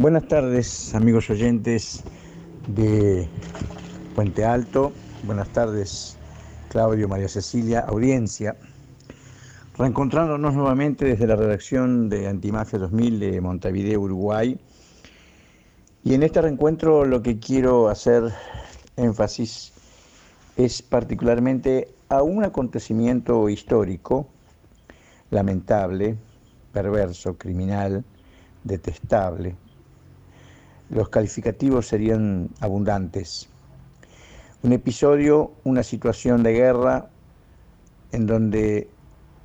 Buenas tardes, amigos oyentes de Puente Alto. Buenas tardes, Claudio, María Cecilia, audiencia. Reencontrándonos nuevamente desde la redacción de Antimafia 2000 de Montevideo, Uruguay. Y en este reencuentro lo que quiero hacer énfasis es particularmente a un acontecimiento histórico, lamentable, perverso, criminal, detestable, los calificativos serían abundantes. Un episodio, una situación de guerra en donde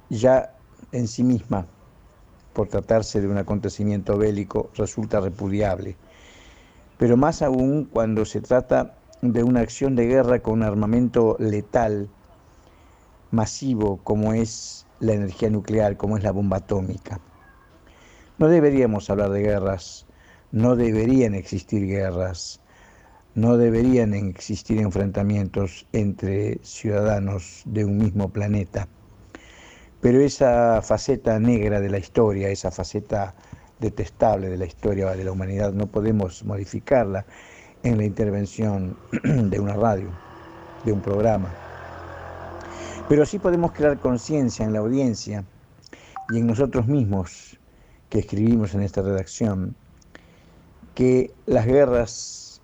ya en sí misma, por tratarse de un acontecimiento bélico, resulta repudiable. Pero más aún cuando se trata de una acción de guerra con armamento letal, masivo, como es la energía nuclear, como es la bomba atómica. No deberíamos hablar de guerras no deberían existir guerras, no deberían existir enfrentamientos entre ciudadanos de un mismo planeta. Pero esa faceta negra de la historia, esa faceta detestable de la historia de la humanidad, no podemos modificarla en la intervención de una radio, de un programa. Pero sí podemos crear conciencia en la audiencia y en nosotros mismos que escribimos en esta redacción que las guerras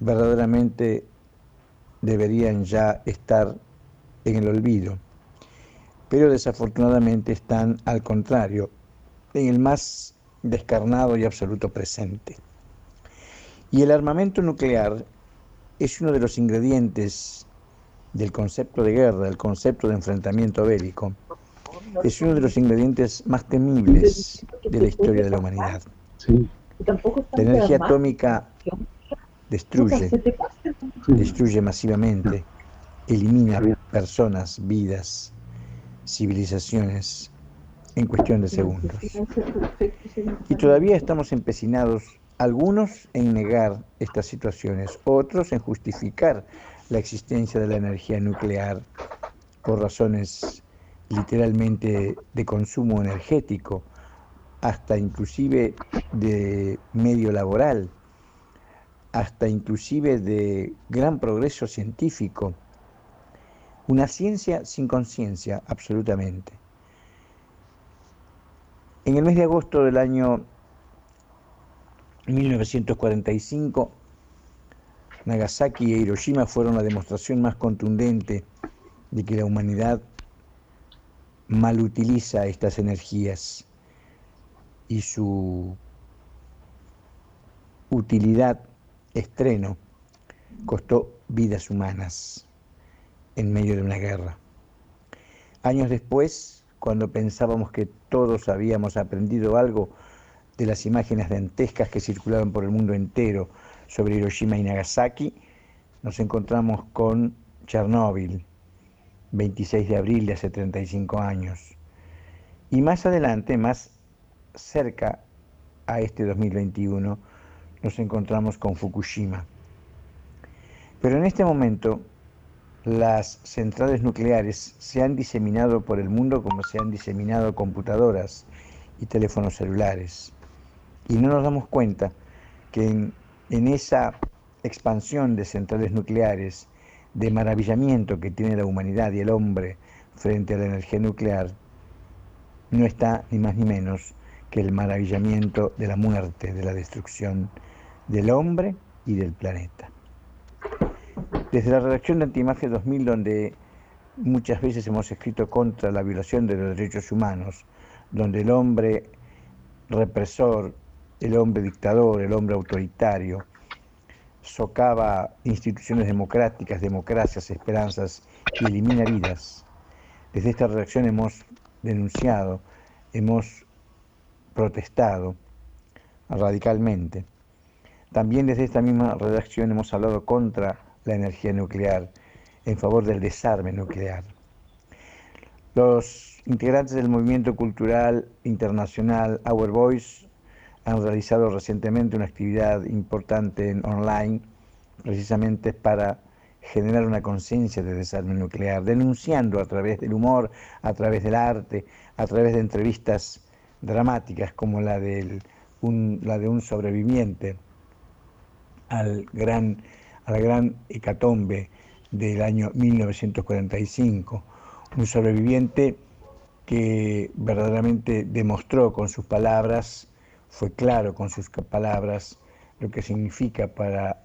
verdaderamente deberían ya estar en el olvido, pero desafortunadamente están al contrario, en el más descarnado y absoluto presente. Y el armamento nuclear es uno de los ingredientes del concepto de guerra, del concepto de enfrentamiento bélico. Es uno de los ingredientes más temibles de la historia de la humanidad. La energía atómica destruye, destruye masivamente, elimina personas, vidas, civilizaciones en cuestión de segundos. Y todavía estamos empecinados, algunos en negar estas situaciones, otros en justificar la existencia de la energía nuclear por razones literalmente de consumo energético hasta inclusive de medio laboral, hasta inclusive de gran progreso científico. Una ciencia sin conciencia, absolutamente. En el mes de agosto del año 1945, Nagasaki e Hiroshima fueron la demostración más contundente de que la humanidad malutiliza estas energías y su utilidad estreno costó vidas humanas en medio de una guerra. Años después, cuando pensábamos que todos habíamos aprendido algo de las imágenes dantescas que circulaban por el mundo entero sobre Hiroshima y Nagasaki, nos encontramos con Chernóbil, 26 de abril de hace 35 años. Y más adelante, más cerca a este 2021 nos encontramos con Fukushima. Pero en este momento las centrales nucleares se han diseminado por el mundo como se han diseminado computadoras y teléfonos celulares. Y no nos damos cuenta que en, esa expansión de centrales nucleares, de maravillamiento que tiene la humanidad y el hombre frente a la energía nuclear, no está ni más ni menos que el maravillamiento de la muerte, de la destrucción del hombre y del planeta. Desde la redacción de Antimafia 2000, donde muchas veces hemos escrito contra la violación de los derechos humanos, donde el hombre represor, el hombre dictador, el hombre autoritario, socava instituciones democráticas, democracias, esperanzas y elimina vidas. Desde esta redacción hemos denunciado, hemos protestado radicalmente. También desde esta misma redacción hemos hablado contra la energía nuclear, en favor del desarme nuclear. Los integrantes del movimiento cultural internacional Our Voice han realizado recientemente una actividad importante en online, precisamente para generar una conciencia de desarme nuclear, denunciando a través del humor, a través del arte, a través de entrevistas dramáticas como la del la de un sobreviviente al gran, a la gran hecatombe del año 1945, un sobreviviente que verdaderamente demostró con sus palabras, fue claro con sus palabras, lo que significa para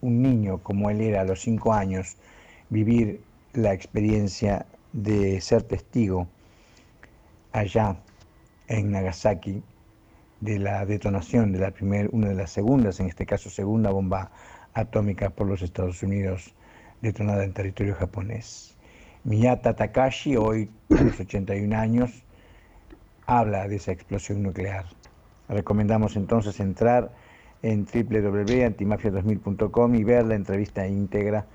un niño como él era a los cinco años vivir la experiencia de ser testigo allá en Nagasaki de la detonación de la primera, una de las segundas, en este caso segunda bomba atómica por los Estados Unidos detonada en territorio japonés. Miyata Takashi, hoy a los 81 años, habla de esa explosión nuclear. Recomendamos entonces entrar en www.antimafia2000.com y ver la entrevista íntegra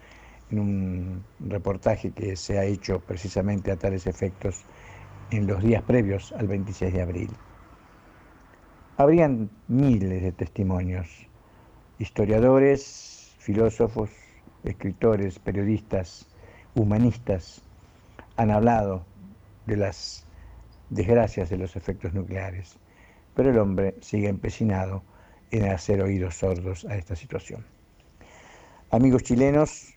en un reportaje que se ha hecho precisamente a tales efectos en los días previos al 26 de abril. Habrían miles de testimonios, historiadores, filósofos, escritores, periodistas, humanistas, han hablado de las desgracias de los efectos nucleares, pero el hombre sigue empecinado en hacer oídos sordos a esta situación. Amigos chilenos,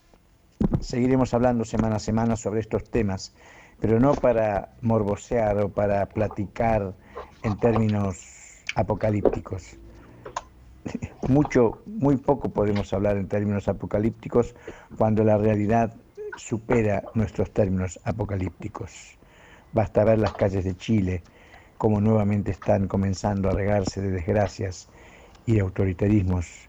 seguiremos hablando semana a semana sobre estos temas, pero no para morbosear o para platicar en términos apocalípticos. Mucho, muy poco podemos hablar en términos apocalípticos cuando la realidad supera nuestros términos apocalípticos. Basta ver las calles de Chile, como nuevamente están comenzando a regarse de desgracias y de autoritarismos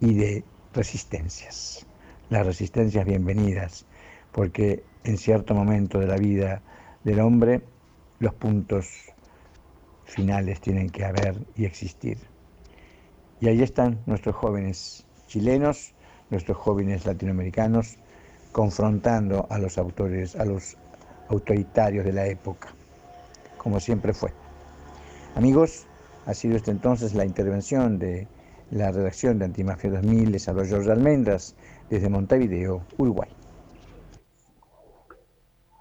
y de resistencias. Las resistencias bienvenidas, porque en cierto momento de la vida del hombre los puntos finales tienen que haber y existir. Y ahí están nuestros jóvenes chilenos, nuestros jóvenes latinoamericanos, confrontando a los autores, a los autoritarios de la época, como siempre fue. Amigos, ha sido esta entonces la intervención de la redacción de Antimafia 2000. Les habló George Almendras desde Montevideo, Uruguay.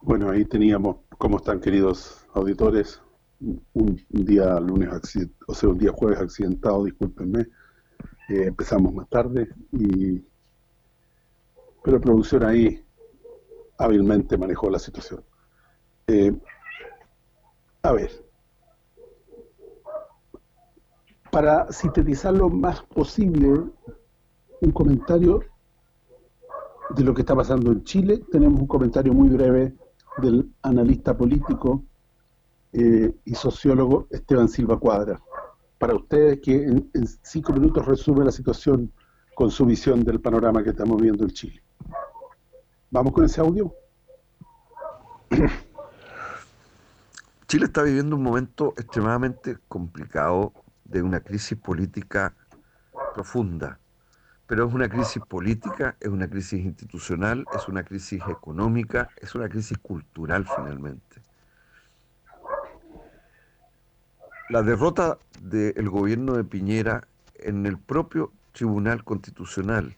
Bueno, ahí teníamos, ¿cómo están queridos auditores? Un, día lunes, o sea, un día jueves accidentado, discúlpenme. Eh, empezamos más tarde, y pero producción ahí hábilmente manejó la situación. Eh, a ver, para sintetizar lo más posible un comentario de lo que está pasando en Chile, tenemos un comentario muy breve del analista político eh, y sociólogo Esteban Silva Cuadra. Para ustedes que en, cinco minutos resume la situación con su visión del panorama que estamos viendo en Chile. ¿Vamos con ese audio? Chile está viviendo un momento extremadamente complicado de una crisis política profunda. Pero es una crisis política, es una crisis institucional, es una crisis económica, es una crisis cultural finalmente. La derrota del gobierno de Piñera en el propio Tribunal Constitucional,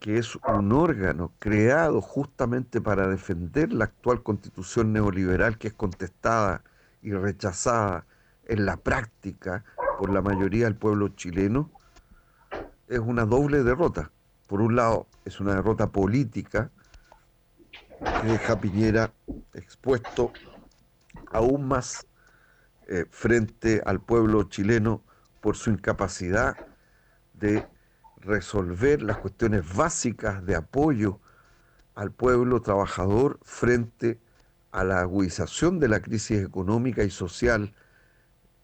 que es un órgano creado justamente para defender la actual constitución neoliberal que es contestada y rechazada en la práctica por la mayoría del pueblo chileno, es una doble derrota. Por un lado, es una derrota política que deja Piñera expuesto aún más eh, frente al pueblo chileno por su incapacidad de resolver las cuestiones básicas de apoyo al pueblo trabajador frente a la agudización de la crisis económica y social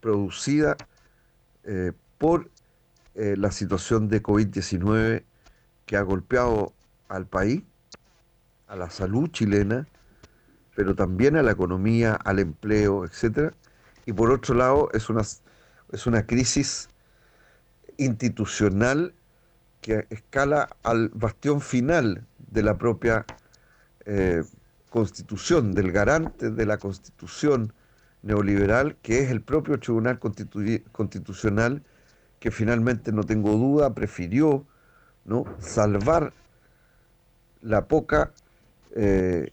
producida eh, por eh, la situación de COVID-19 que ha golpeado al país, a la salud chilena, pero también a la economía, al empleo, etc. Y por otro lado, es una, es una crisis institucional que escala al bastión final de la propia eh, constitución, del garante de la constitución neoliberal, que es el propio Tribunal Constitucional, que finalmente, no tengo duda, prefirió ¿no? salvar la poca eh,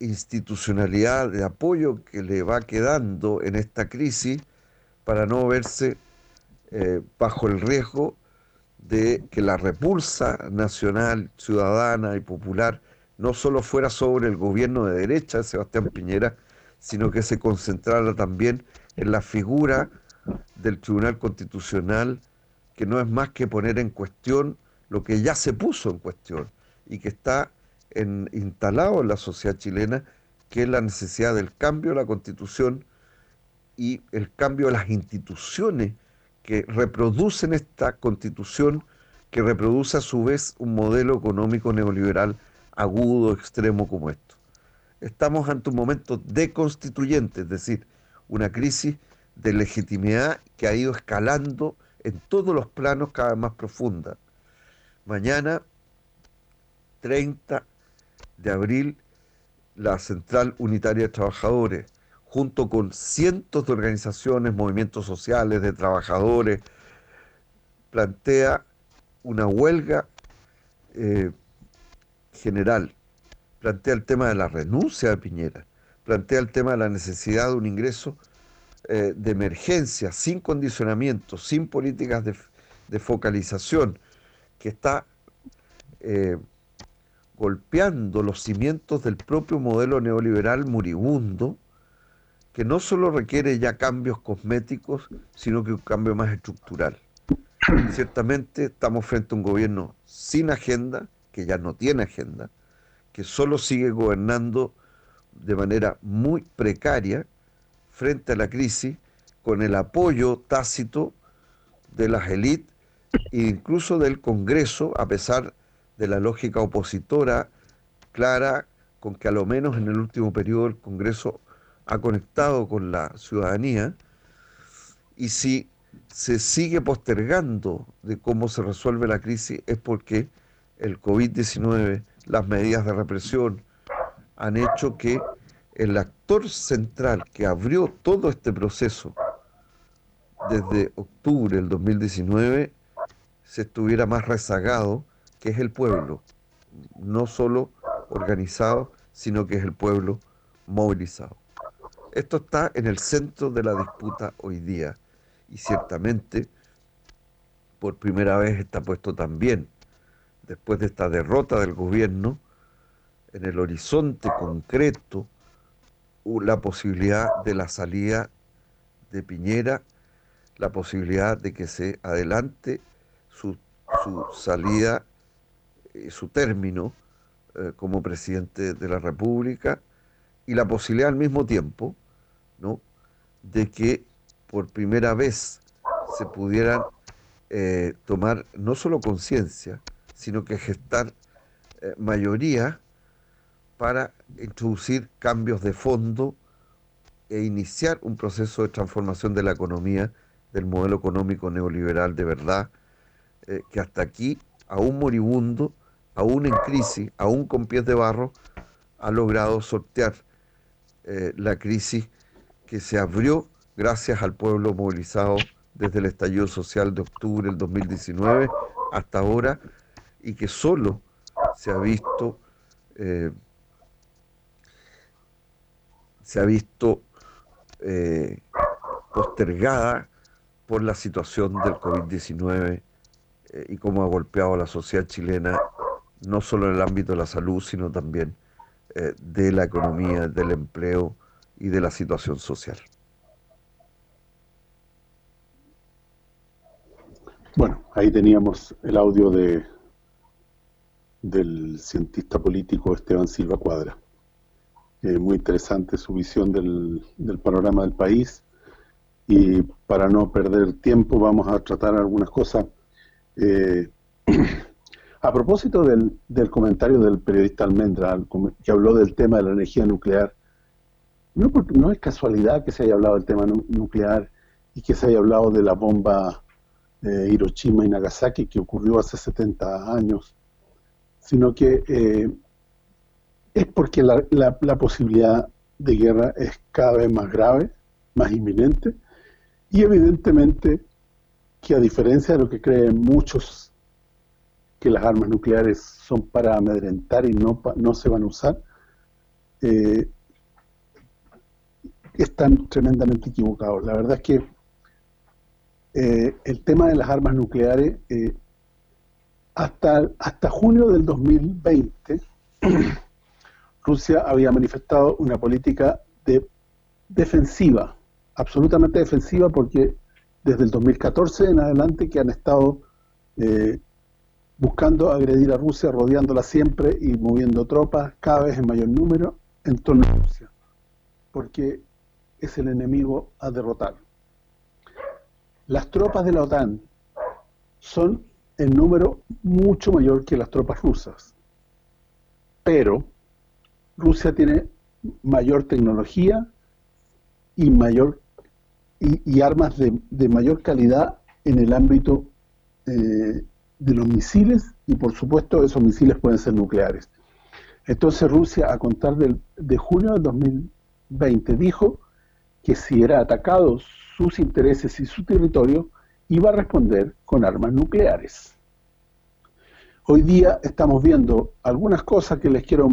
institucionalidad de apoyo que le va quedando en esta crisis para no verse eh, bajo el riesgo de que la repulsa nacional, ciudadana y popular no solo fuera sobre el gobierno de derecha de Sebastián Piñera, sino que se concentrara también en la figura del Tribunal Constitucional, que no es más que poner en cuestión lo que ya se puso en cuestión y que está instalado en la sociedad chilena, que es la necesidad del cambio de la Constitución y el cambio de las instituciones que reproducen esta Constitución, que reproduce a su vez un modelo económico neoliberal agudo, extremo como esto. Estamos ante un momento deconstituyente, es decir, una crisis de legitimidad que ha ido escalando en todos los planos cada vez más profunda. Mañana, 30 de abril, la Central Unitaria de Trabajadores, junto con cientos de organizaciones, movimientos sociales, de trabajadores, plantea una huelga eh, general, plantea el tema de la renuncia de Piñera, plantea el tema de la necesidad de un ingreso eh, de emergencia, sin condicionamiento, sin políticas de, focalización, que está eh, golpeando los cimientos del propio modelo neoliberal moribundo, que no solo requiere ya cambios cosméticos, sino que un cambio más estructural. Ciertamente estamos frente a un gobierno sin agenda, que ya no tiene agenda, que solo sigue gobernando de manera muy precaria frente a la crisis, con el apoyo tácito de las élites e incluso del Congreso, a pesar de la lógica opositora clara con que a lo menos en el último periodo el Congreso ha conectado con la ciudadanía, y si se sigue postergando de cómo se resuelve la crisis es porque el COVID-19, las medidas de represión, han hecho que el actor central que abrió todo este proceso desde octubre del 2019 se estuviera más rezagado, que es el pueblo, no solo organizado, sino que es el pueblo movilizado. Esto está en el centro de la disputa hoy día y ciertamente por primera vez está puesto también después de esta derrota del gobierno, en el horizonte concreto la posibilidad de la salida de Piñera, la posibilidad de que se adelante su, salida, y su término eh, como presidente de la República y la posibilidad al mismo tiempo ¿no? de que por primera vez se pudieran eh, tomar no solo conciencia, sino que gestar eh, mayoría para introducir cambios de fondo e iniciar un proceso de transformación de la economía, del modelo económico neoliberal de verdad, eh, que hasta aquí, aún moribundo, aún en crisis, aún con pies de barro, ha logrado sortear eh, la crisis que se abrió gracias al pueblo movilizado desde el estallido social de octubre del 2019 hasta ahora y que solo se ha visto eh, se ha visto eh, postergada por la situación del COVID-19 eh, y cómo ha golpeado a la sociedad chilena, no solo en el ámbito de la salud, sino también de la economía, del empleo y de la situación social. Bueno, ahí teníamos el audio de del cientista político Esteban Silva Cuadra. Eh, muy interesante su visión del, panorama del país y para no perder tiempo vamos a tratar algunas cosas. Eh, a propósito del, comentario del periodista Almendra, que habló del tema de la energía nuclear, no, no es casualidad que se haya hablado del tema nuclear y que se haya hablado de la bomba de Hiroshima y Nagasaki que ocurrió hace 70 años sino que eh, es porque la, posibilidad de guerra es cada vez más grave, más inminente, y evidentemente que a diferencia de lo que creen muchos que las armas nucleares son para amedrentar y no, no se van a usar, eh, están tremendamente equivocados. La verdad es que eh, el tema de las armas nucleares, eh, hasta, hasta junio del 2020, Rusia había manifestado una política de defensiva, absolutamente defensiva, porque desde el 2014 en adelante que han estado eh, buscando agredir a Rusia, rodeándola siempre y moviendo tropas cada vez en mayor número en torno a Rusia, porque es el enemigo a derrotar. Las tropas de la OTAN son en número mucho mayor que las tropas rusas, pero Rusia tiene mayor tecnología y mayor y, armas de, mayor calidad en el ámbito eh, de los misiles y por supuesto esos misiles pueden ser nucleares. Entonces Rusia a contar de junio de 2020 dijo que si era atacado sus intereses y su territorio, iba a responder con armas nucleares. Hoy día estamos viendo algunas cosas que les quiero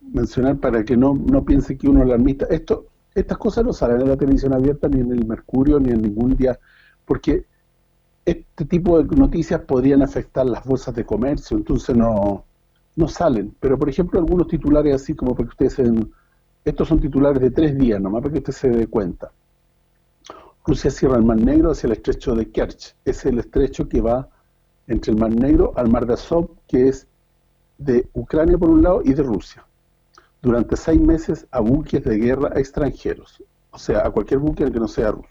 mencionar para que no, no piense que uno alarmista. Esto, estas cosas no salen en la televisión abierta, ni en el Mercurio, ni en ningún día, porque este tipo de noticias podrían afectar las bolsas de comercio, entonces no, no salen. Pero, por ejemplo, algunos titulares así como para que ustedes se den, estos son titulares de tres días nomás, para que usted se dé cuenta. Rusia cierra el Mar Negro hacia el estrecho de Kerch. Es el estrecho que va entre el Mar Negro al Mar de Azov, que es de Ucrania por un lado y de Rusia. Durante seis meses a buques de guerra extranjeros, o sea, a cualquier buque que no sea ruso.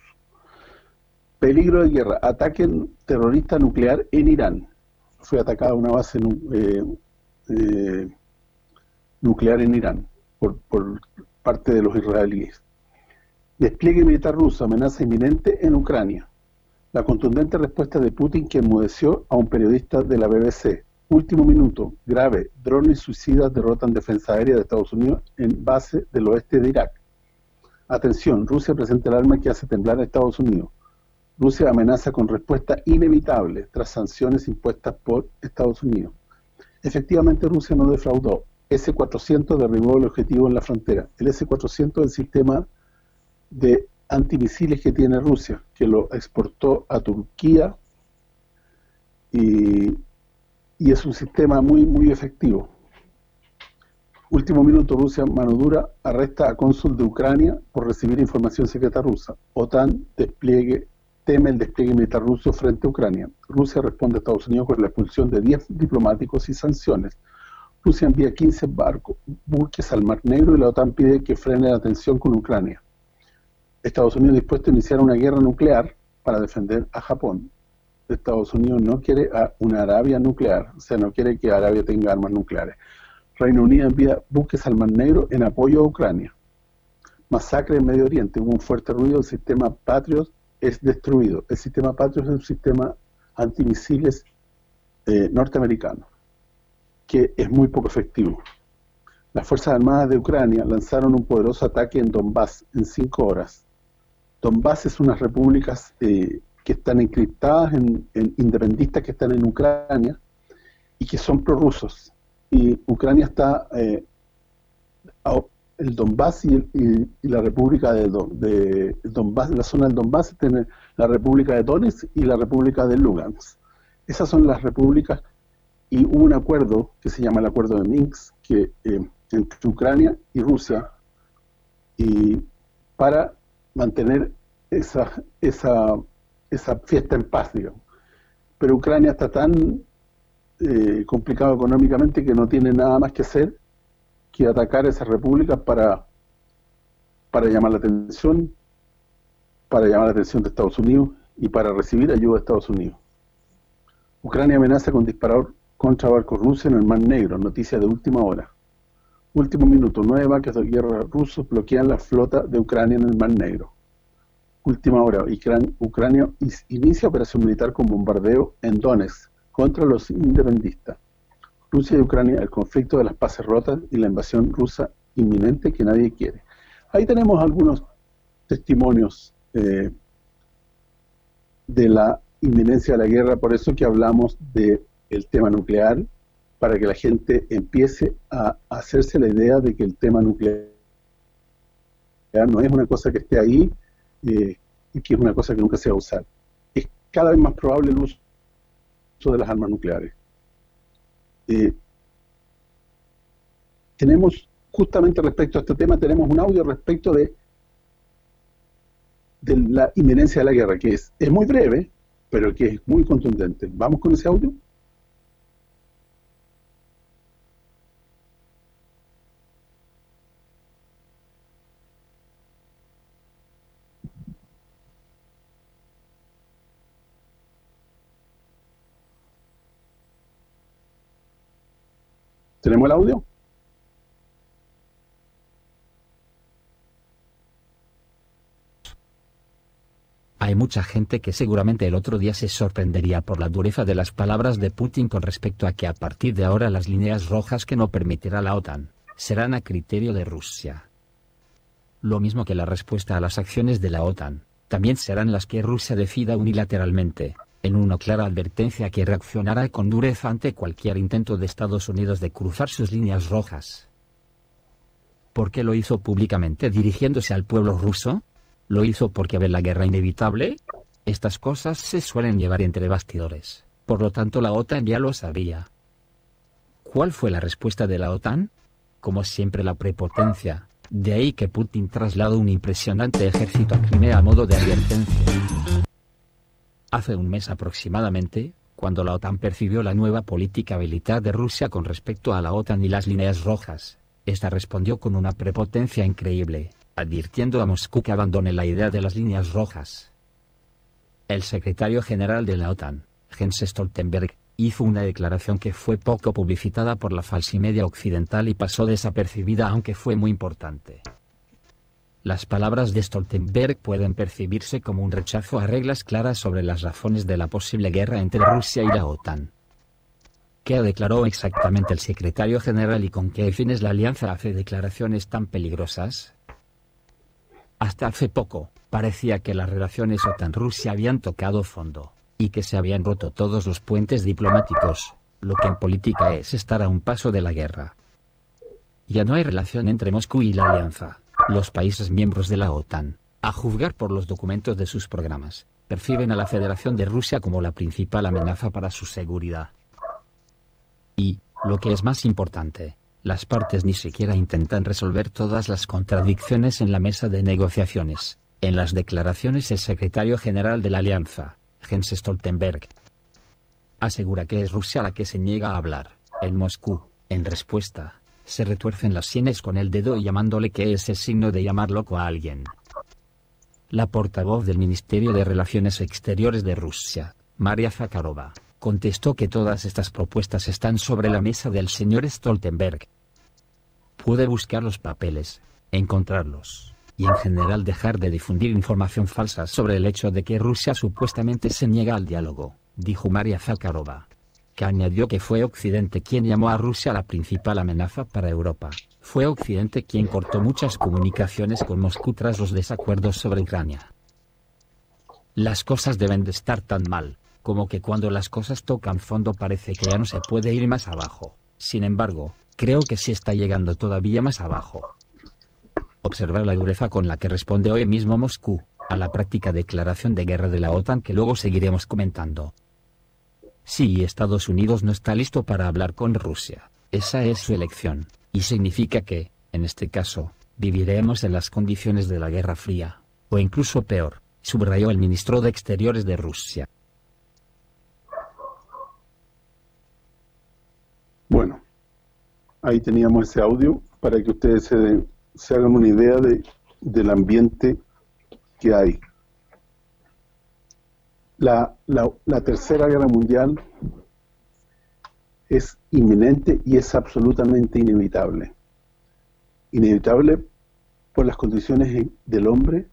Peligro de guerra, ataque terrorista nuclear en Irán. Fue atacada una base eh, eh, nuclear en Irán por, por parte de los israelíes. Despliegue militar ruso, amenaza inminente en Ucrania. La contundente respuesta de Putin que enmudeció a un periodista de la BBC. Último minuto, grave, drones suicidas derrotan defensa aérea de Estados Unidos en base del oeste de Irak. Atención, Rusia presenta el arma que hace temblar a Estados Unidos. Rusia amenaza con respuesta inevitable tras sanciones impuestas por Estados Unidos. Efectivamente, Rusia no defraudó. S-400 derribó el objetivo en la frontera. El S-400 es el sistema de antimisiles que tiene Rusia, que lo exportó a Turquía y, y es un sistema muy muy efectivo. Último minuto, Rusia, mano dura, arresta a cónsul de Ucrania por recibir información secreta rusa. OTAN despliegue teme el despliegue militar ruso frente a Ucrania. Rusia responde a Estados Unidos con la expulsión de 10 diplomáticos y sanciones. Rusia envía 15 barcos, buques al Mar Negro y la OTAN pide que frene la tensión con Ucrania. Estados Unidos dispuesto a iniciar una guerra nuclear para defender a Japón. Estados Unidos no quiere una Arabia nuclear, o sea, no quiere que Arabia tenga armas nucleares. Reino Unido envía buques al Mar Negro en apoyo a Ucrania. Masacre en Medio Oriente, hubo un fuerte ruido, del sistema Patriot es destruido. El sistema Patriot es un sistema antimisiles eh, norteamericano, que es muy poco efectivo. Las Fuerzas Armadas de Ucrania lanzaron un poderoso ataque en Donbass en cinco horas. Donbass es unas repúblicas eh, que están encriptadas en, independistas que están en Ucrania y que son prorrusos. Y Ucrania está eh, el Donbass y, la República de, de, Donbass, la zona del Donbass tiene la República de Donetsk y la República de Lugansk. Esas son las repúblicas y hubo un acuerdo que se llama el Acuerdo de Minsk que eh, entre Ucrania y Rusia y para mantener esa esa esa fiesta en paz, digamos. Pero Ucrania está tan eh, complicado económicamente que no tiene nada más que hacer que atacar esas repúblicas para, para llamar la atención, para llamar la atención de Estados Unidos y para recibir ayuda de Estados Unidos. Ucrania amenaza con disparar contra barcos rusos en el Mar Negro, noticia de última hora. Último minuto, nueve barcos de guerra rusos bloquean la flota de Ucrania en el Mar Negro. Última hora, Ucrania inicia operación militar con bombardeo en Donetsk contra los independistas. Rusia y Ucrania, el conflicto de las paces rotas y la invasión rusa inminente que nadie quiere. Ahí tenemos algunos testimonios eh, de la inminencia de la guerra, por eso que hablamos del tema nuclear, para que la gente empiece a hacerse la idea de que el tema nuclear no es una cosa que esté ahí eh, y que es una cosa que nunca se va a usar. cada vez más probable el uso de las armas nucleares. Eh, tenemos, justamente respecto a este tema, tenemos un audio respecto de, de la inminencia de la guerra, que es, es muy breve, pero que es muy contundente. ¿Vamos con ese audio? ¿Tenemos el audio? Hay mucha gente que seguramente el otro día se sorprendería por la dureza de las palabras de Putin con respecto a que a partir de ahora las líneas rojas que no permitirá la OTAN serán a criterio de Rusia. Lo mismo que la respuesta a las acciones de la OTAN, también serán las que Rusia decida unilateralmente, en una clara advertencia que reaccionará con dureza ante cualquier intento de Estados Unidos de cruzar sus líneas rojas. ¿Por qué lo hizo públicamente dirigiéndose al pueblo ruso? ¿Lo hizo porque ve la guerra inevitable? Estas cosas se suelen llevar entre bastidores, por lo tanto la OTAN ya lo sabía. ¿Cuál fue la respuesta de la OTAN? Como siempre la prepotencia, de ahí que Putin trasladó un impresionante ejército a Crimea a modo de advertencia. Hace un mes aproximadamente, cuando la OTAN percibió la nueva política militar de Rusia con respecto a la OTAN y las líneas rojas, esta respondió con una prepotencia increíble, advirtiendo a Moscú que abandone la idea de las líneas rojas. El secretario general de la OTAN, Jens Stoltenberg, hizo una declaración que fue poco publicitada por la falsimedia occidental y pasó desapercibida aunque fue muy importante. Las palabras de Stoltenberg pueden percibirse como un rechazo a reglas claras sobre las razones de la posible guerra entre Rusia y la OTAN. ¿Qué declaró exactamente el secretario general y con qué fines la alianza hace declaraciones tan peligrosas? Hasta hace poco, parecía que las relaciones OTAN-Rusia habían tocado fondo, y que se habían roto todos los puentes diplomáticos, lo que en política es estar a un paso de la guerra. Ya no hay relación entre Moscú y la alianza. Los países miembros de la OTAN, a juzgar por los documentos de sus programas, perciben a la Federación de Rusia como la principal amenaza para su seguridad. Y, lo que es más importante, las partes ni siquiera intentan resolver todas las contradicciones en la mesa de negociaciones. En las declaraciones el secretario general de la Alianza, Jens Stoltenberg, asegura que es Rusia la que se niega a hablar. En Moscú, en respuesta, se retuercen las sienes con el dedo llamándole que es el signo de llamar loco a alguien. La portavoz del Ministerio de Relaciones Exteriores de Rusia, Maria Zakharova, contestó que todas estas propuestas están sobre la mesa del señor Stoltenberg. Puede buscar los papeles, encontrarlos, y en general dejar de difundir información falsa sobre el hecho de que Rusia supuestamente se niega al diálogo, dijo Maria Zakharova que añadió que fue Occidente quien llamó a Rusia la principal amenaza para Europa. Fue Occidente quien cortó muchas comunicaciones con Moscú tras los desacuerdos sobre Ucrania. Las cosas deben de estar tan mal, como que cuando las cosas tocan fondo parece que ya no se puede ir más abajo. Sin embargo, creo que sí está llegando todavía más abajo. Observar la dureza con la que responde hoy mismo Moscú, a la práctica declaración de guerra de la OTAN que luego seguiremos comentando. Sí, Estados Unidos no está listo para hablar con Rusia. Esa es su elección, y significa que, en este caso, viviremos en las condiciones de la Guerra Fría, o incluso peor, subrayó el ministro de Exteriores de Rusia. Bueno, ahí teníamos ese audio para que ustedes se, se hagan una idea de, del ambiente que hay la, la, Tercera Guerra Mundial es inminente y es absolutamente inevitable. Inevitable por las condiciones del hombre,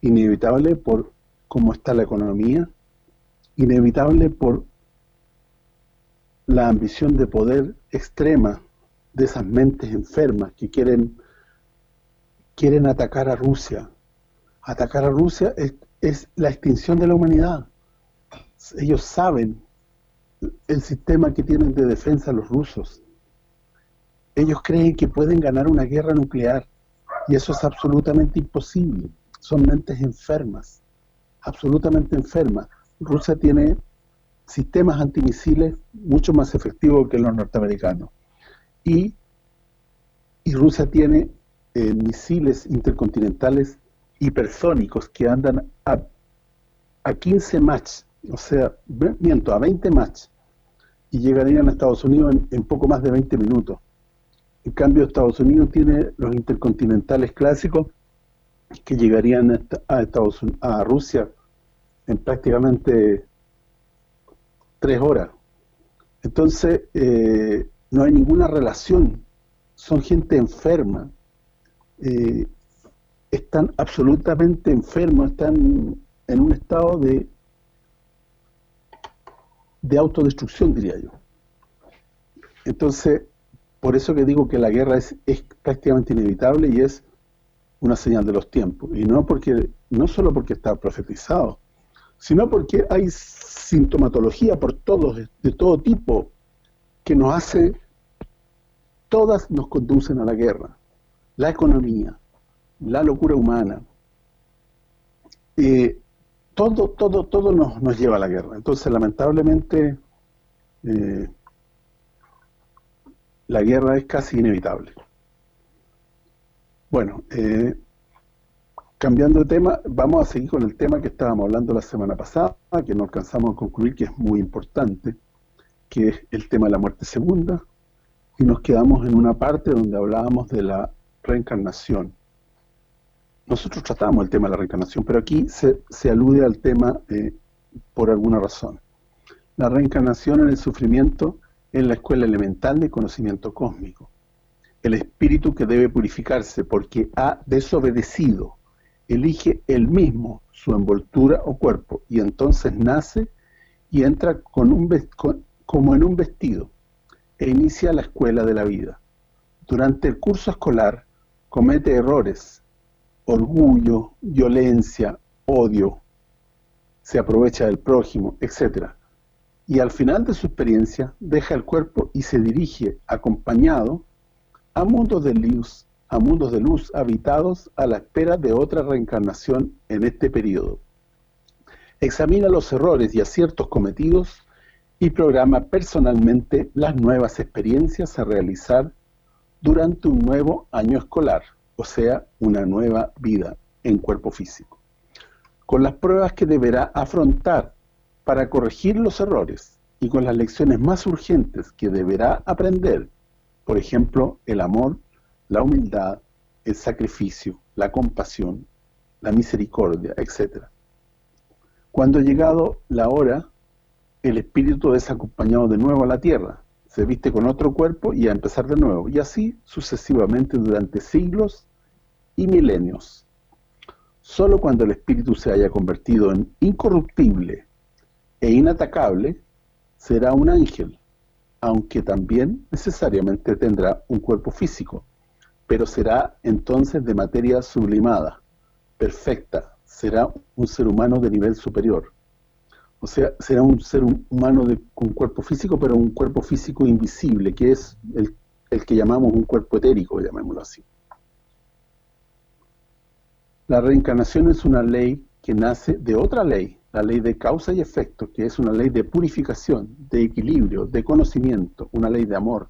inevitable por cómo está la economía, inevitable por la ambición de poder extrema de esas mentes enfermas que quieren quieren atacar a Rusia. Atacar a Rusia es, es la extinción de la humanidad ellos saben el sistema que tienen de defensa los rusos. Ellos creen que pueden ganar una guerra nuclear y eso es absolutamente imposible. Son mentes enfermas, absolutamente enfermas. Rusia tiene sistemas antimisiles mucho más efectivos que los norteamericanos. Y, y Rusia tiene eh, misiles intercontinentales hipersónicos que andan a, a 15 Mach, o sea, miento, a 20 Mach, y llegarían a Estados Unidos en, poco más de 20 minutos. En cambio, Estados Unidos tiene los intercontinentales clásicos que llegarían a, Estados a Rusia en prácticamente tres horas. Entonces, eh, no hay ninguna relación. Son gente enferma. Eh, están absolutamente enfermos, están en un estado de de autodestrucción, diría yo. Entonces, por eso que digo que la guerra es, es prácticamente inevitable y es una señal de los tiempos. Y no porque no solo porque está profetizado, sino porque hay sintomatología por todos, de todo tipo, que nos hace, todas nos conducen a la guerra. La economía, la locura humana, eh, todo, todo, todo nos, lleva a la guerra. Entonces, lamentablemente, eh, la guerra es casi inevitable. Bueno, eh, cambiando de tema, vamos a seguir con el tema que estábamos hablando la semana pasada, que no alcanzamos a concluir, que es muy importante, que es el tema de la muerte segunda, y nos quedamos en una parte donde hablábamos de la reencarnación nosotros tratamos el tema de la reencarnación, pero aquí se, alude al tema eh, por alguna razón. La reencarnación en el sufrimiento es la escuela elemental de conocimiento cósmico. El espíritu que debe purificarse porque ha desobedecido, elige él mismo su envoltura o cuerpo y entonces nace y entra con un como en un vestido e inicia la escuela de la vida. Durante el curso escolar comete errores, orgullo, violencia, odio, se aprovecha del prójimo, etc. Y al final de su experiencia deja el cuerpo y se dirige acompañado a mundos de luz, a mundos de luz habitados a la espera de otra reencarnación en este periodo. Examina los errores y aciertos cometidos y programa personalmente las nuevas experiencias a realizar durante un nuevo año escolar o sea, una nueva vida en cuerpo físico. Con las pruebas que deberá afrontar para corregir los errores y con las lecciones más urgentes que deberá aprender, por ejemplo, el amor, la humildad, el sacrificio, la compasión, la misericordia, etc. Cuando llegado la hora, el espíritu es acompañado de nuevo a la tierra, se viste con otro cuerpo y a empezar de nuevo, y así sucesivamente durante siglos y milenios. Solo cuando el espíritu se haya convertido en incorruptible e inatacable, será un ángel, aunque también necesariamente tendrá un cuerpo físico, pero será entonces de materia sublimada, perfecta, será un ser humano de nivel superior. O sea, será un ser humano de, con cuerpo físico, pero un cuerpo físico invisible, que es el, el que llamamos un cuerpo etérico, llamémoslo así. La reencarnación es una ley que nace de otra ley, la ley de causa y efecto, que es una ley de purificación, de equilibrio, de conocimiento, una ley de amor,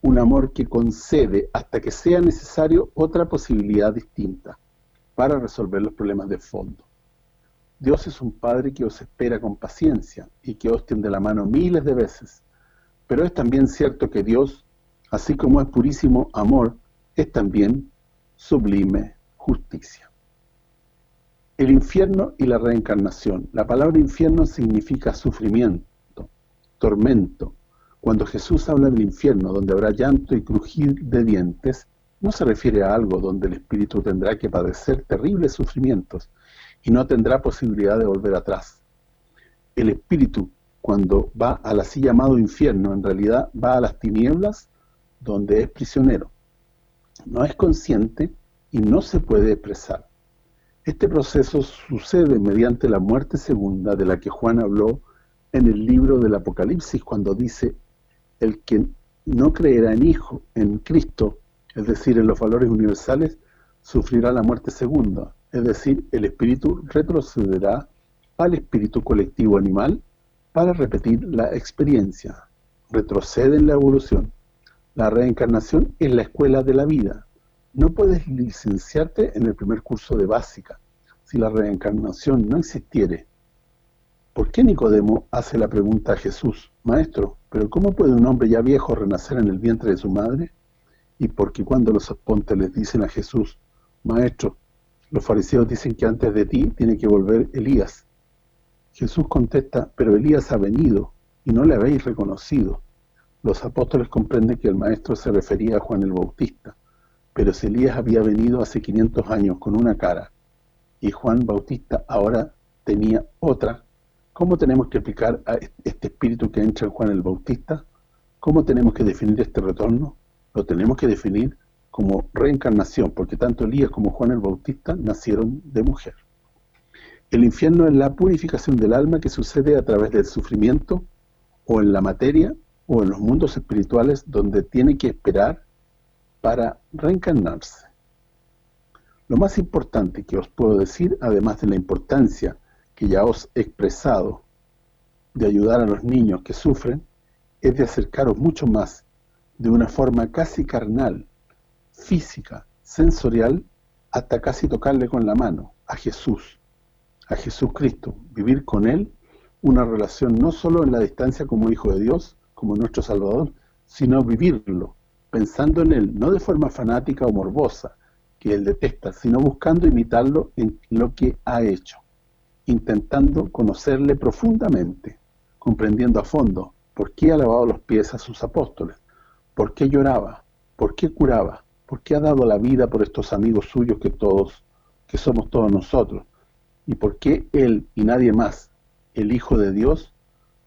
un amor que concede hasta que sea necesario otra posibilidad distinta para resolver los problemas de fondo. Dios es un Padre que os espera con paciencia y que os tiende la mano miles de veces. Pero es también cierto que Dios, así como es purísimo amor, es también sublime justicia. El infierno y la reencarnación. La palabra infierno significa sufrimiento, tormento. Cuando Jesús habla del infierno, donde habrá llanto y crujir de dientes, no se refiere a algo donde el espíritu tendrá que padecer terribles sufrimientos, y no tendrá posibilidad de volver atrás. El espíritu, cuando va al así llamado infierno, en realidad va a las tinieblas donde es prisionero. No es consciente y no se puede expresar. Este proceso sucede mediante la muerte segunda de la que Juan habló en el libro del Apocalipsis cuando dice el que no creerá en Hijo, en Cristo, es decir, en los valores universales, sufrirá la muerte segunda es decir, el espíritu retrocederá al espíritu colectivo animal para repetir la experiencia. Retrocede en la evolución. La reencarnación es la escuela de la vida. No puedes licenciarte en el primer curso de básica. Si la reencarnación no existiere, ¿por qué Nicodemo hace la pregunta a Jesús? Maestro, ¿pero cómo puede un hombre ya viejo renacer en el vientre de su madre? Y porque cuando los apontes les dicen a Jesús, Maestro, los fariseos dicen que antes de ti tiene que volver Elías. Jesús contesta, pero Elías ha venido y no le habéis reconocido. Los apóstoles comprenden que el maestro se refería a Juan el Bautista, pero si Elías había venido hace 500 años con una cara y Juan Bautista ahora tenía otra, ¿cómo tenemos que explicar a este espíritu que entra en Juan el Bautista? ¿Cómo tenemos que definir este retorno? Lo tenemos que definir como reencarnación, porque tanto Elías como Juan el Bautista nacieron de mujer. El infierno es la purificación del alma que sucede a través del sufrimiento, o en la materia, o en los mundos espirituales, donde tiene que esperar para reencarnarse. Lo más importante que os puedo decir, además de la importancia que ya os he expresado de ayudar a los niños que sufren, es de acercaros mucho más, de una forma casi carnal, física, sensorial, hasta casi tocarle con la mano, a Jesús, a Jesucristo, vivir con Él una relación no solo en la distancia como Hijo de Dios, como nuestro Salvador, sino vivirlo, pensando en Él, no de forma fanática o morbosa, que Él detesta, sino buscando imitarlo en lo que ha hecho, intentando conocerle profundamente, comprendiendo a fondo por qué ha lavado los pies a sus apóstoles, por qué lloraba, por qué curaba, por qué ha dado la vida por estos amigos suyos que todos, que somos todos nosotros, y por qué Él y nadie más, el Hijo de Dios,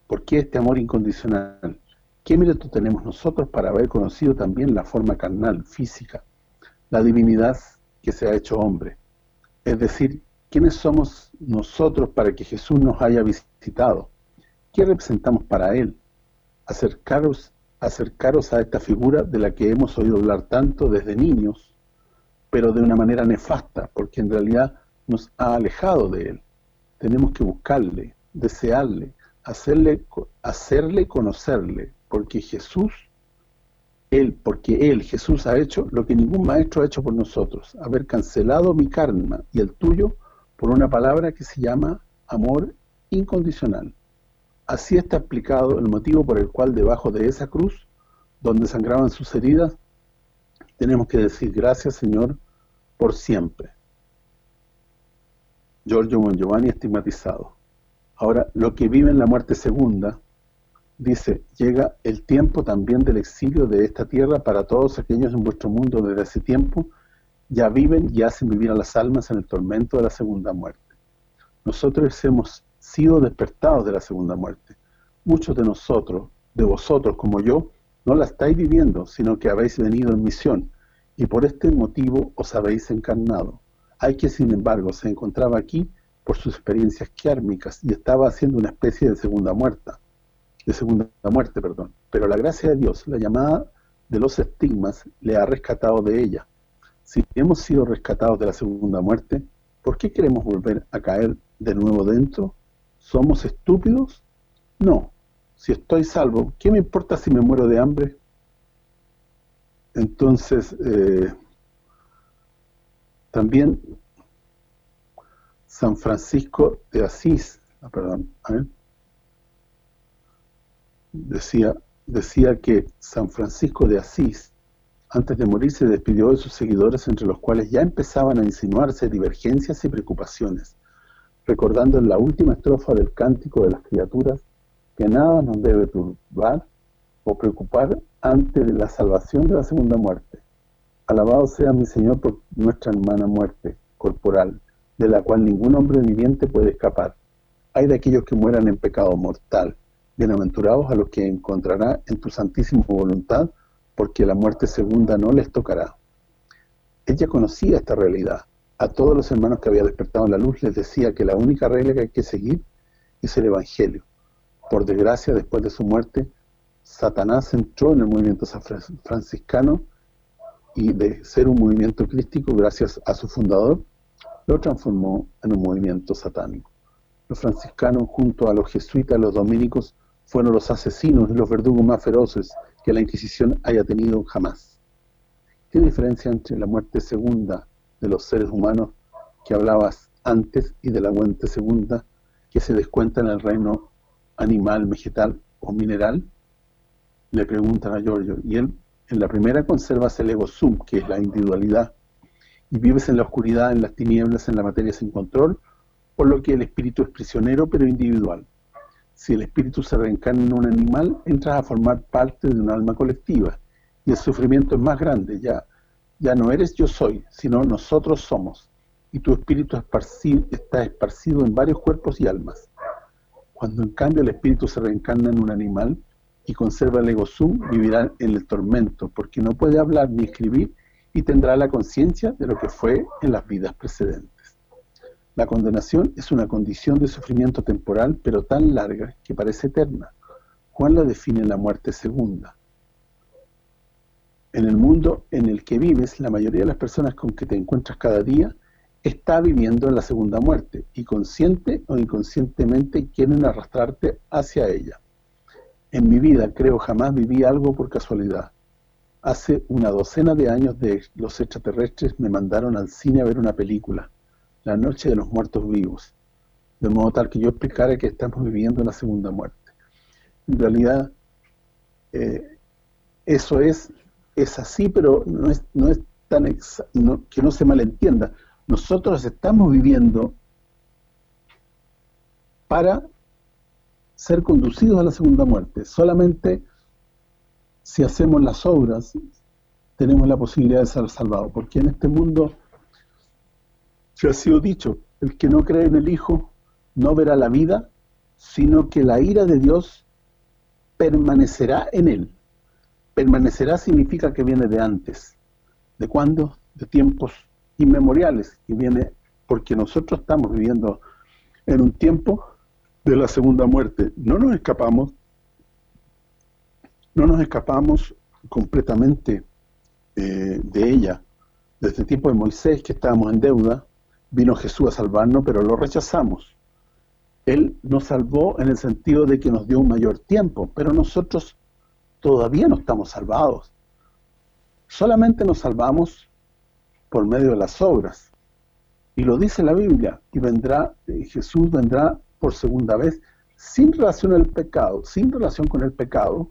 por qué este amor incondicional, ¿Qué mérito tenemos nosotros para haber conocido también la forma carnal, física, la divinidad que se ha hecho hombre? Es decir, ¿quiénes somos nosotros para que Jesús nos haya visitado? ¿Qué representamos para Él? Acercaros, acercaros a esta figura de la que hemos oído hablar tanto desde niños, pero de una manera nefasta, porque en realidad nos ha alejado de Él. Tenemos que buscarle, desearle, hacerle hacerle conocerle, porque Jesús, Él, porque Él, Jesús, ha hecho lo que ningún maestro ha hecho por nosotros, haber cancelado mi karma y el tuyo por una palabra que se llama amor incondicional. Así está explicado el motivo por el cual debajo de esa cruz, donde sangraban sus heridas, tenemos que decir gracias Señor por siempre. Giorgio Giovanni estigmatizado. Ahora, lo que vive en la muerte segunda, dice, llega el tiempo también del exilio de esta tierra para todos aquellos en vuestro mundo desde hace tiempo, ya viven y hacen vivir a las almas en el tormento de la segunda muerte. Nosotros hemos sido despertados de la segunda muerte. Muchos de nosotros, de vosotros como yo, no la estáis viviendo, sino que habéis venido en misión, y por este motivo os habéis encarnado. Hay que, sin embargo, se encontraba aquí por sus experiencias kármicas y estaba haciendo una especie de segunda muerte de segunda muerte, perdón. Pero la gracia de Dios, la llamada de los estigmas, le ha rescatado de ella. Si hemos sido rescatados de la segunda muerte, ¿por qué queremos volver a caer de nuevo dentro? ¿Somos estúpidos? No. Si estoy salvo, ¿qué me importa si me muero de hambre? Entonces, eh, también San Francisco de Asís, ah, perdón, decía, decía que San Francisco de Asís, antes de morir, se despidió de sus seguidores, entre los cuales ya empezaban a insinuarse divergencias y preocupaciones, recordando en la última estrofa del Cántico de las Criaturas que nada nos debe turbar o preocupar antes de la salvación de la segunda muerte. Alabado sea mi Señor por nuestra hermana muerte corporal, de la cual ningún hombre viviente puede escapar. Hay de aquellos que mueran en pecado mortal, Bienaventurados a los que encontrará en tu santísima voluntad, porque la muerte segunda no les tocará. Ella conocía esta realidad. A todos los hermanos que había despertado en la luz les decía que la única regla que hay que seguir es el Evangelio. Por desgracia, después de su muerte, Satanás entró en el movimiento franciscano y de ser un movimiento crístico, gracias a su fundador, lo transformó en un movimiento satánico. Los franciscanos junto a los jesuitas, los dominicos, fueron los asesinos y los verdugos más feroces que la Inquisición haya tenido jamás. ¿Qué diferencia entre la muerte segunda de los seres humanos que hablabas antes y de la muerte segunda que se descuenta en el reino animal, vegetal o mineral? Le preguntan a Giorgio. Y él, en la primera conservas el ego sum, que es la individualidad, y vives en la oscuridad, en las tinieblas, en la materia sin control, por lo que el espíritu es prisionero pero individual. Si el espíritu se reencarna en un animal, entras a formar parte de un alma colectiva, y el sufrimiento es más grande, ya ya no eres yo soy, sino nosotros somos, y tu espíritu está esparcido en varios cuerpos y almas. Cuando en cambio el espíritu se reencarna en un animal y conserva el ego sum, vivirá en el tormento, porque no puede hablar ni escribir y tendrá la conciencia de lo que fue en las vidas precedentes. La condenación es una condición de sufrimiento temporal, pero tan larga que parece eterna. Juan la define en la muerte segunda. En el mundo en el que vives, la mayoría de las personas con que te encuentras cada día está viviendo en la segunda muerte y consciente o inconscientemente quieren arrastrarte hacia ella. En mi vida creo jamás viví algo por casualidad. Hace una docena de años de los extraterrestres me mandaron al cine a ver una película, La noche de los muertos vivos, de modo tal que yo explicara que estamos viviendo la segunda muerte. En realidad, eh, eso es es así, pero no es, no es tan que no se malentienda. Nosotros estamos viviendo para ser conducidos a la segunda muerte. Solamente si hacemos las obras tenemos la posibilidad de ser salvados, porque en este mundo se ha sido dicho, el que no cree en el Hijo no verá la vida, sino que la ira de Dios permanecerá en él. Permanecerá significa que viene de antes. ¿De cuándo? De tiempos inmemoriales. Y viene porque nosotros estamos viviendo en un tiempo de la segunda muerte. No nos escapamos, no nos escapamos completamente eh, de ella. Desde el tiempo de Moisés, que estábamos en deuda, vino Jesús a salvarnos, pero lo rechazamos. Él nos salvó en el sentido de que nos dio un mayor tiempo, pero nosotros todavía no estamos salvados. Solamente nos salvamos por medio de las obras. Y lo dice la Biblia, y vendrá eh, Jesús vendrá por segunda vez sin relación al pecado, sin relación con el pecado,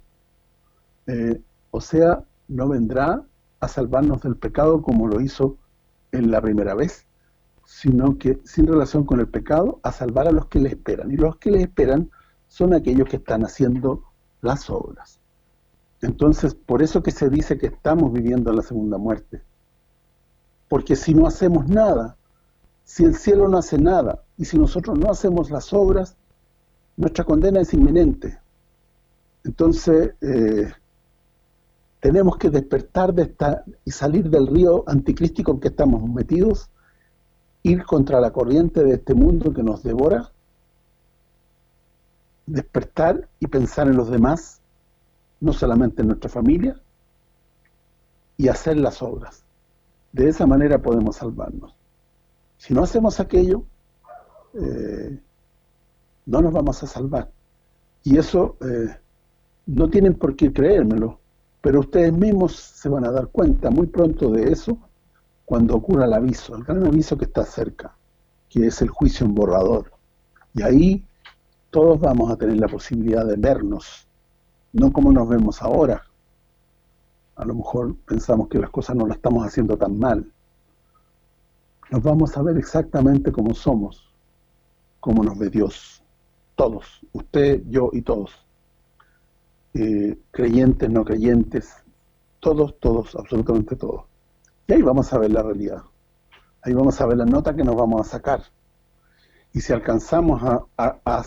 eh, o sea, no vendrá a salvarnos del pecado como lo hizo en la primera vez, sino que sin relación con el pecado, a salvar a los que le esperan. Y los que le esperan son aquellos que están haciendo las obras. Entonces, por eso que se dice que estamos viviendo la segunda muerte. Porque si no hacemos nada, si el cielo no hace nada, y si nosotros no hacemos las obras, nuestra condena es inminente. Entonces, eh, tenemos que despertar de esta y salir del río anticrístico en que estamos metidos, ir contra la corriente de este mundo que nos devora, despertar y pensar en los demás, no solamente en nuestra familia, y hacer las obras. De esa manera podemos salvarnos. Si no hacemos aquello, eh, no nos vamos a salvar. Y eso eh, no tienen por qué creérmelo, pero ustedes mismos se van a dar cuenta muy pronto de eso cuando ocurra el aviso, el gran aviso que está cerca, que es el juicio en borrador. Y ahí todos vamos a tener la posibilidad de vernos no como nos vemos ahora. A lo mejor pensamos que las cosas no las estamos haciendo tan mal. Nos vamos a ver exactamente como somos, como nos ve Dios. Todos, usted, yo y todos. Eh, creyentes, no creyentes, todos, todos, absolutamente todos. Y ahí vamos a ver la realidad. Ahí vamos a ver la nota que nos vamos a sacar. Y si alcanzamos a, a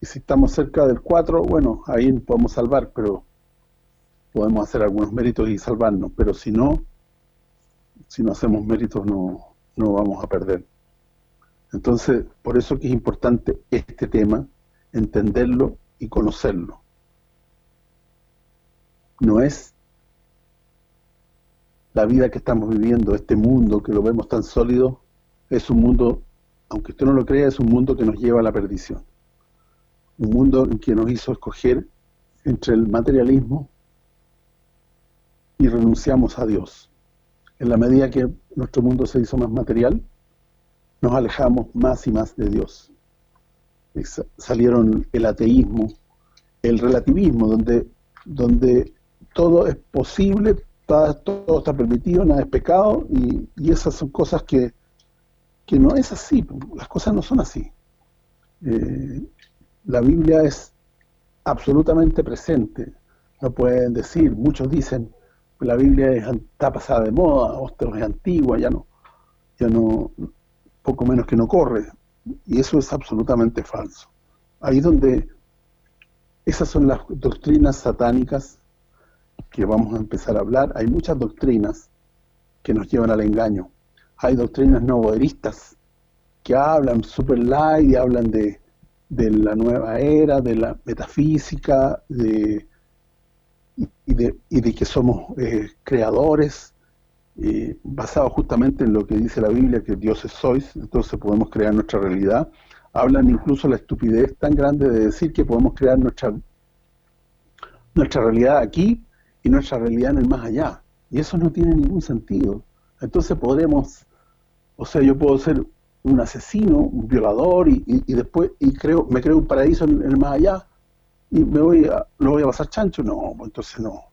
y si estamos cerca del 4, bueno, ahí podemos salvar, pero podemos hacer algunos méritos y salvarnos, pero si no, si no hacemos méritos no, no vamos a perder. Entonces, por eso que es importante este tema, entenderlo y conocerlo. No es la vida que estamos viviendo, este mundo que lo vemos tan sólido, es un mundo aunque usted no lo crea, es un mundo que nos lleva a la perdición. Un mundo en que nos hizo escoger entre el materialismo y renunciamos a Dios. En la medida que nuestro mundo se hizo más material, nos alejamos más y más de Dios. Salieron el ateísmo, el relativismo, donde donde todo es posible, todo está permitido, nada es pecado, y, esas son cosas que, que no es así, las cosas no son así. Eh, la Biblia es absolutamente presente, no pueden decir, muchos dicen, la Biblia está pasada de moda, o es antigua, ya no, ya no, poco menos que no corre, y eso es absolutamente falso. Ahí donde esas son las doctrinas satánicas que vamos a empezar a hablar. Hay muchas doctrinas que nos llevan al engaño. Hay doctrinas novoeristas que hablan super light y hablan de, la nueva era, de la metafísica, de, y, de, que somos eh, creadores, eh, basado justamente en lo que dice la Biblia, que dioses sois, entonces podemos crear nuestra realidad hablan incluso la estupidez tan grande de decir que podemos crear nuestra nuestra realidad aquí y nuestra realidad en el más allá. Y eso no tiene ningún sentido. Entonces podemos, o sea, yo puedo ser un asesino, un violador y, después y creo me creo un paraíso en, el más allá y me voy a, lo voy a pasar chancho. No, pues entonces no.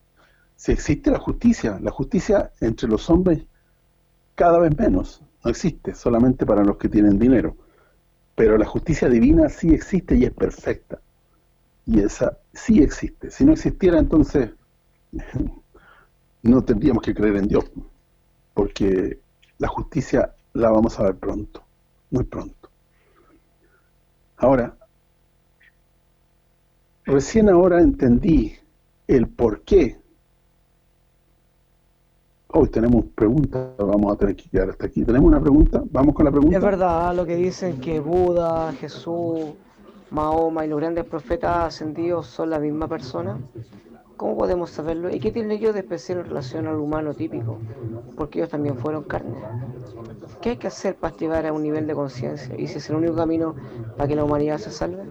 Si existe la justicia, la justicia entre los hombres cada vez menos, no existe, solamente para los que tienen dinero pero la justicia divina sí existe y es perfecta. Y esa sí existe. Si no existiera, entonces no tendríamos que creer en Dios, porque la justicia la vamos a ver pronto, muy pronto. Ahora, recién ahora entendí el por qué Hoy tenemos preguntas, vamos a tener que quedar hasta aquí. ¿Tenemos una pregunta? ¿Vamos con la pregunta? Es verdad lo que dicen que Buda, Jesús, Mahoma y los grandes profetas ascendidos son la misma persona. ¿Cómo podemos saberlo? ¿Y qué tienen ellos de especial en relación al humano típico? Porque ellos también fueron carne. ¿Qué hay que hacer para llegar a un nivel de conciencia? ¿Y si es el único camino para que la humanidad se salve?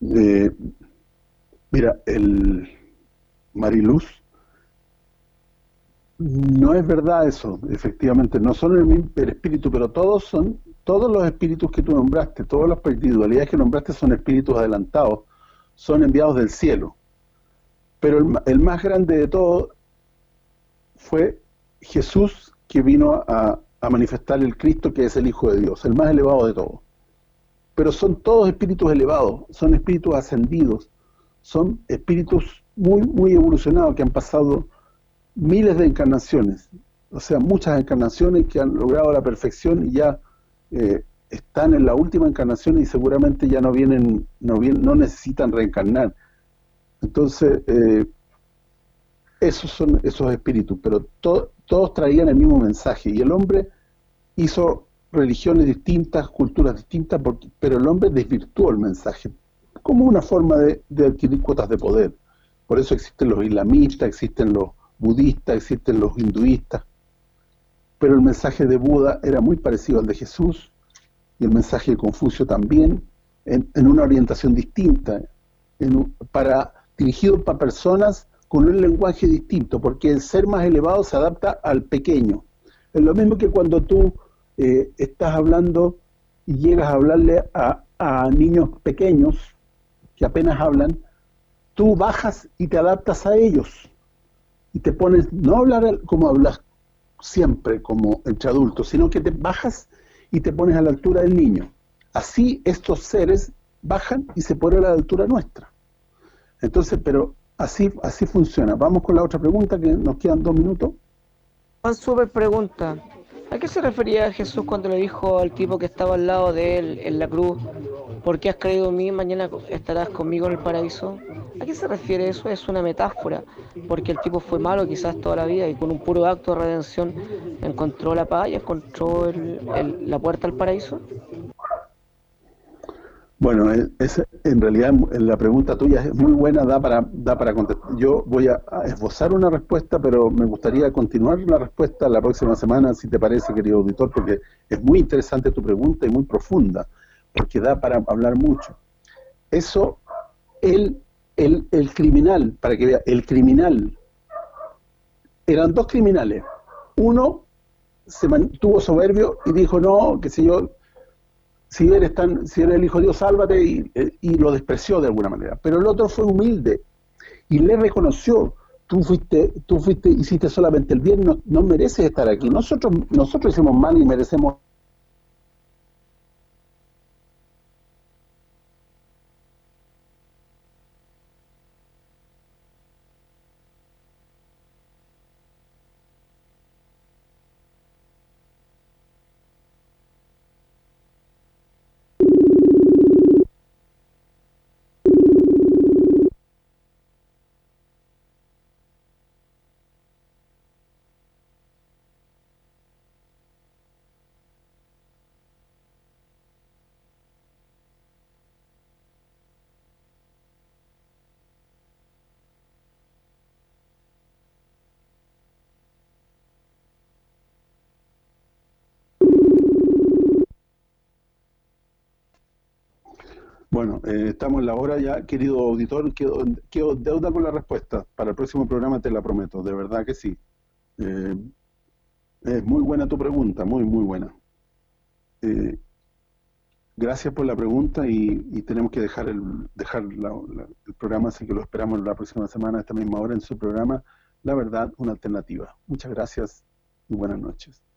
Eh, Mira, el Mariluz, no es verdad eso, efectivamente, no son el, mismo, espíritu, pero todos son, todos los espíritus que tú nombraste, todas las individualidades que nombraste son espíritus adelantados, son enviados del cielo. Pero el, más grande de todos fue Jesús que vino a, a manifestar el Cristo que es el Hijo de Dios, el más elevado de todos. Pero son todos espíritus elevados, son espíritus ascendidos, son espíritus muy muy evolucionados que han pasado miles de encarnaciones, o sea, muchas encarnaciones que han logrado la perfección y ya eh, están en la última encarnación y seguramente ya no vienen, no vienen, no necesitan reencarnar. Entonces, eh, esos son esos espíritus, pero todos traían el mismo mensaje y el hombre hizo religiones distintas, culturas distintas, porque, pero el hombre desvirtuó el mensaje como una forma de, adquirir cuotas de poder. Por eso existen los islamistas, existen los budistas, existen los hinduistas. Pero el mensaje de Buda era muy parecido al de Jesús y el mensaje de Confucio también, en, una orientación distinta, para dirigido para personas con un lenguaje distinto, porque el ser más elevado se adapta al pequeño. Es lo mismo que cuando tú eh, estás hablando y llegas a hablarle a, a niños pequeños, que apenas hablan, tú bajas y te adaptas a ellos. Y te pones, no hablar como hablas siempre, como entre adultos, sino que te bajas y te pones a la altura del niño. Así estos seres bajan y se ponen a la altura nuestra. Entonces, pero así así funciona. Vamos con la otra pregunta, que nos quedan dos minutos. Juan Super pregunta, ¿a qué se refería Jesús cuando le dijo al tipo que estaba al lado de él en la cruz, ¿Por qué has creído en mí? Mañana estarás conmigo en el paraíso. ¿A qué se refiere eso? Es una metáfora, porque el tipo fue malo quizás toda la vida y con un puro acto de redención encontró la paz y encontró la puerta al paraíso. Bueno, es, en realidad la pregunta tuya es muy buena, da para da para contestar. Yo voy a, esbozar una respuesta, pero me gustaría continuar la respuesta la próxima semana, si te parece, querido auditor, porque es muy interesante tu pregunta y muy profunda, porque da para hablar mucho. Eso, el, el, el criminal, para que vea, el criminal, eran dos criminales. Uno se mantuvo soberbio y dijo, no, qué sé yo, si eres tan si eres el hijo de Dios, sálvate, y, y, lo despreció de alguna manera. Pero el otro fue humilde y le reconoció, tú fuiste tú fuiste hiciste solamente el bien, no, no mereces estar aquí. Nosotros nosotros hicimos mal y merecemos Bueno, eh, estamos en la hora ya, querido auditor, quedo, deuda con la respuesta. Para el próximo programa te la prometo, de verdad que sí. Eh, es muy buena tu pregunta, muy, muy buena. Eh, gracias por la pregunta y, tenemos que dejar el dejar el programa, así que lo esperamos la próxima semana a esta misma hora en su programa La Verdad, una alternativa. Muchas gracias y buenas noches.